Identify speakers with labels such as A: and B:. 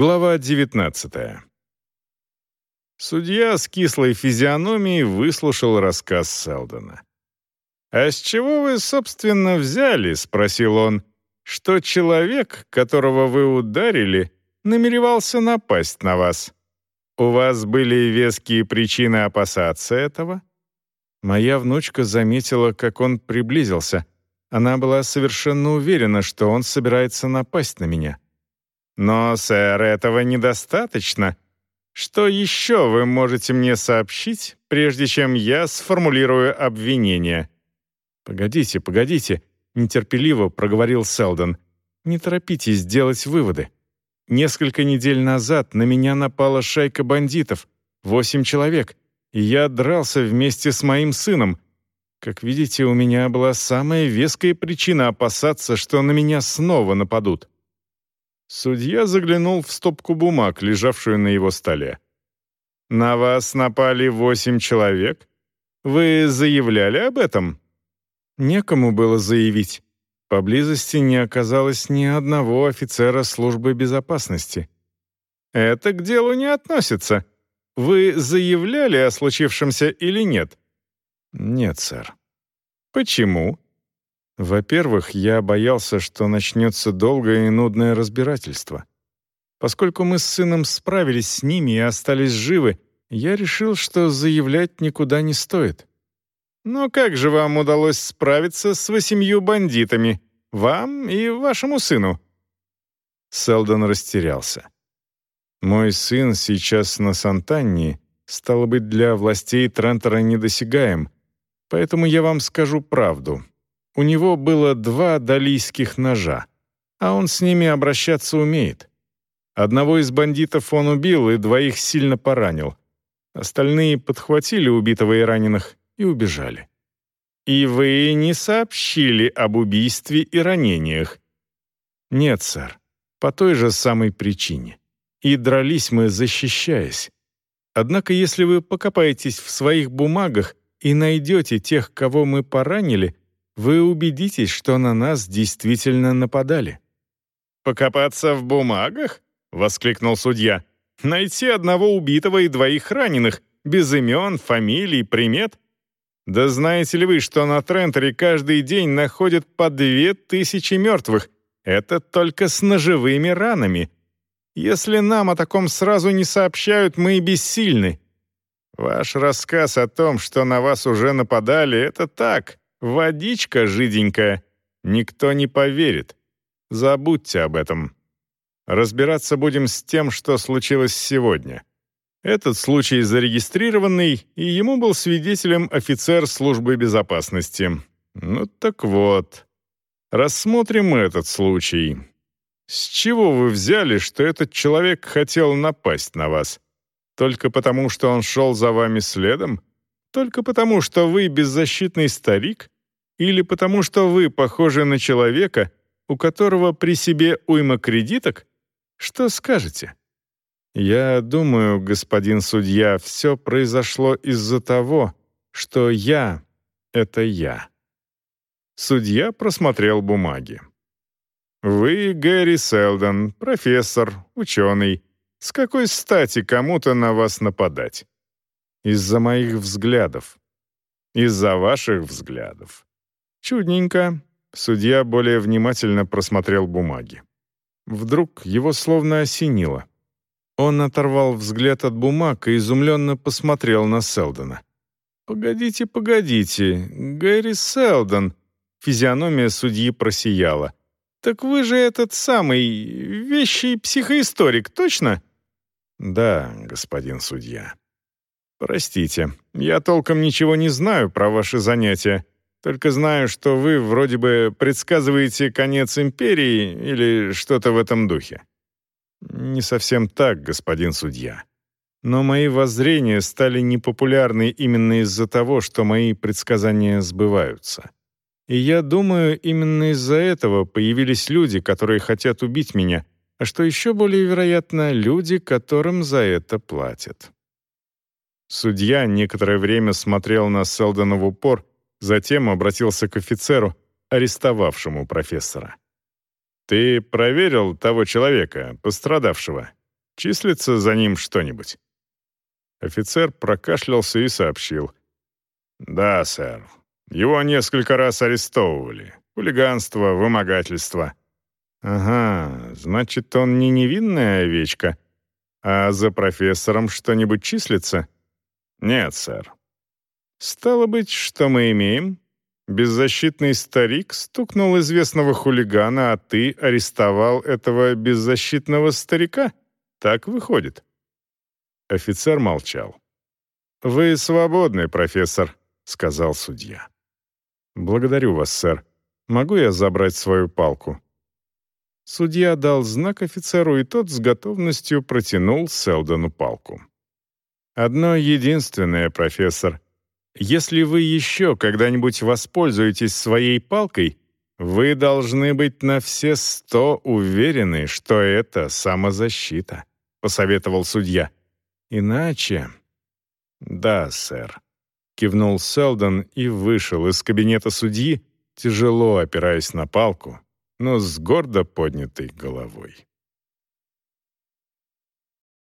A: Глава 19. Судья с кислой физиономией выслушал рассказ Селдона. «А с чего вы, собственно, взяли?» — спросил он. «Что человек, которого вы ударили, намеревался напасть на вас? У вас были веские причины опасаться этого?» Моя внучка заметила, как он приблизился. Она была совершенно уверена, что он собирается напасть на меня. «Но, сэр, этого недостаточно. Что еще вы можете мне сообщить, прежде чем я сформулирую обвинение?» «Погодите, погодите», — нетерпеливо проговорил Селдон. «Не торопитесь делать выводы. Несколько недель назад на меня напала шайка бандитов, восемь человек, и я дрался вместе с моим сыном. Как видите, у меня была самая веская причина опасаться, что на меня снова нападут». Судья заглянул в стопку бумаг, лежавшую на его столе. «На вас напали восемь человек? Вы заявляли об этом?» Некому было заявить. Поблизости не оказалось ни одного офицера службы безопасности. «Это к делу не относится. Вы заявляли о случившемся или нет?» «Нет, сэр». «Почему?» «Во-первых, я боялся, что начнется долгое и нудное разбирательство. Поскольку мы с сыном справились с ними и остались живы, я решил, что заявлять никуда не стоит. Но как же вам удалось справиться с восемью бандитами? Вам и вашему сыну?» Селдон растерялся. «Мой сын сейчас на Сантанне, стало быть, для властей Трентера недосягаем, поэтому я вам скажу правду. У него было два далийских ножа, а он с ними обращаться умеет. Одного из бандитов он убил и двоих сильно поранил. Остальные подхватили убитого и раненых и убежали. «И вы не сообщили об убийстве и ранениях?» «Нет, сэр, по той же самой причине. И дрались мы, защищаясь. Однако если вы покопаетесь в своих бумагах и найдете тех, кого мы поранили, вы убедитесь, что на нас действительно нападали». «Покопаться в бумагах?» — воскликнул судья. «Найти одного убитого и двоих раненых, без имен, фамилий, примет? Да знаете ли вы, что на Трентере каждый день находят по две тысячи мертвых? Это только с ножевыми ранами. Если нам о таком сразу не сообщают, мы бессильны. Ваш рассказ о том, что на вас уже нападали, это так, водичка жиденькая. Никто не поверит. Забудьте об этом. Разбираться будем с тем, что случилось сегодня. Этот случай зарегистрированный, и ему был свидетелем офицер службы безопасности. Ну так вот, рассмотрим этот случай. С чего вы взяли, что этот человек хотел напасть на вас? Только потому, что он шел за вами следом? Только потому, что вы беззащитный старик? Или потому, что вы похожи на человека, у которого при себе уйма кредиток? Что скажете? «Я думаю, господин судья, все произошло из-за того, что я — это я». Судья просмотрел бумаги. «Вы Гэри Селдон, профессор, ученый. С какой стати кому-то на вас нападать?» «Из-за моих взглядов». «Из-за ваших взглядов». «Чудненько». Судья более внимательно просмотрел бумаги. Вдруг его словно осенило. Он оторвал взгляд от бумаг и изумленно посмотрел на Селдона. «Погодите, погодите, Гэри Селдон!» Физиономия судьи просияла. «Так вы же этот самый вещий психоисторик, точно?» «Да, господин судья». «Простите, я толком ничего не знаю про ваши занятия, только знаю, что вы вроде бы предсказываете конец империи или что-то в этом духе. Не совсем так, господин судья. Но мои воззрения стали непопулярны именно из-за того, что мои предсказания сбываются. И я думаю, именно из-за этого появились люди, которые хотят убить меня, а что еще более вероятно, люди, которым за это платят. Судья некоторое время смотрел на Селдона в упор, затем обратился к офицеру, арестовавшему профессора. «Ты проверил того человека, пострадавшего? Числится за ним что-нибудь?» Офицер прокашлялся и сообщил. «Да, сэр. Его несколько раз арестовывали. Хулиганство, вымогательство». «Ага, значит, он не невинная овечка. А за профессором что-нибудь числится?» «Нет, сэр». «Стало быть, что мы имеем?» Беззащитный старик стукнул известного хулигана, а ты арестовал этого беззащитного старика? Так выходит. Офицер молчал. «Вы свободны, профессор», — сказал судья. «Благодарю вас, сэр. Могу я забрать свою палку?» Судья дал знак офицеру, и тот с готовностью протянул Селдону палку. «Одно единственное, профессор. Если вы еще когда-нибудь воспользуетесь своей палкой, вы должны быть на все сто уверены, что это самозащита», — посоветовал судья. Иначе... Да, сэр. Кивнул Селдон и вышел из кабинета судьи, тяжело опираясь на палку, но с гордо поднятой головой.